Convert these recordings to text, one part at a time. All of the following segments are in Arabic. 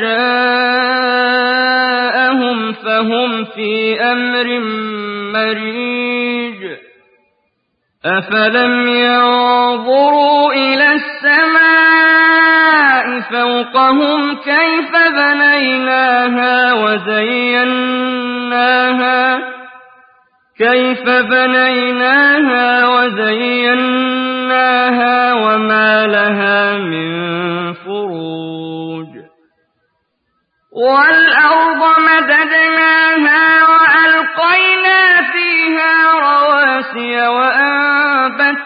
جَاءَهُمْ فَهُمْ فِي أَمْرٍ مَّرِيجٍ أَفَلَمْ يَنظُرُوا إِلَى السَّمَاءِ فَوْقَهُمْ كَيْفَ بَنَيْنَاهَا وَزَيَّنَّاهَا كَيْفَ بَنَيْنَاهَا وَزَيَّنَّاهَا وَمَا لَهَا مِن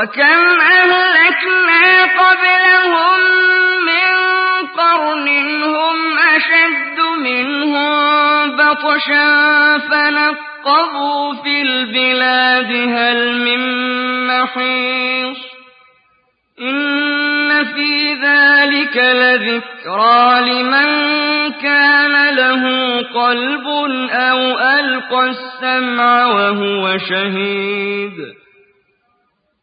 وكم أهلكنا قبلهم من قرن هم أشد منهم بطشا فنقضوا في البلاد هل من محيص إن في ذلك لذكرى لمن كان له قلب أو ألقى السمع وهو شهيد